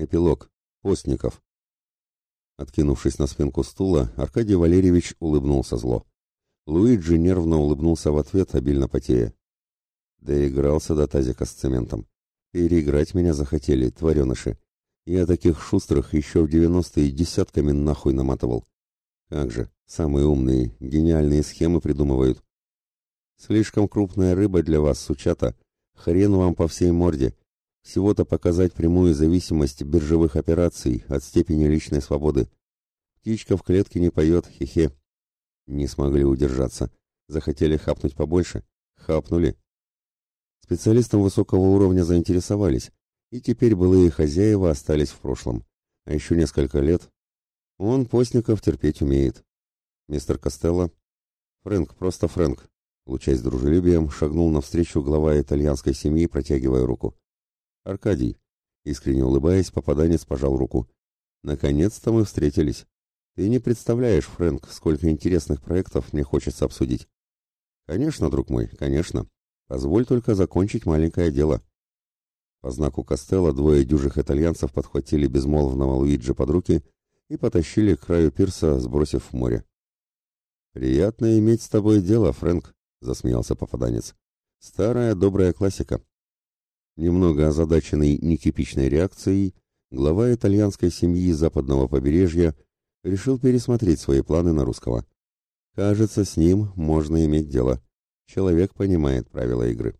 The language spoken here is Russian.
Эпилог. Постников. Откинувшись на спинку стула, Аркадий Валерьевич улыбнулся зло. Луиджи нервно улыбнулся в ответ, обильно потея. Доигрался до тазика с цементом. Переиграть меня захотели, твареныши. Я таких шустрых еще в девяностые десятками нахуй наматывал. Как же, самые умные, гениальные схемы придумывают. Слишком крупная рыба для вас, сучата. Хрен вам по всей морде. Всего-то показать прямую зависимость биржевых операций от степени личной свободы. Птичка в клетке не поет, хе-хе. Не смогли удержаться. Захотели хапнуть побольше. Хапнули. Специалистам высокого уровня заинтересовались, и теперь былые хозяева остались в прошлом. А еще несколько лет. Он постников терпеть умеет. Мистер Костелло. Фрэнк, просто Фрэнк. Лучаясь дружелюбием, шагнул навстречу глава итальянской семьи, протягивая руку. Аркадий, искренне улыбаясь, попаданец пожал руку. Наконец-то мы встретились. Ты не представляешь, Фрэнк, сколько интересных проектов мне хочется обсудить. Конечно, друг мой, конечно. Позволь только закончить маленькое дело. По знаку Костелла двое дюжих итальянцев подхватили безмолвного Луиджи под руки и потащили к краю пирса, сбросив в море. «Приятно иметь с тобой дело, Фрэнк», — засмеялся попаданец. «Старая добрая классика. Немного озадаченный нетипичной реакцией, глава итальянской семьи западного побережья решил пересмотреть свои планы на русского. Кажется, с ним можно иметь дело. Человек понимает правила игры.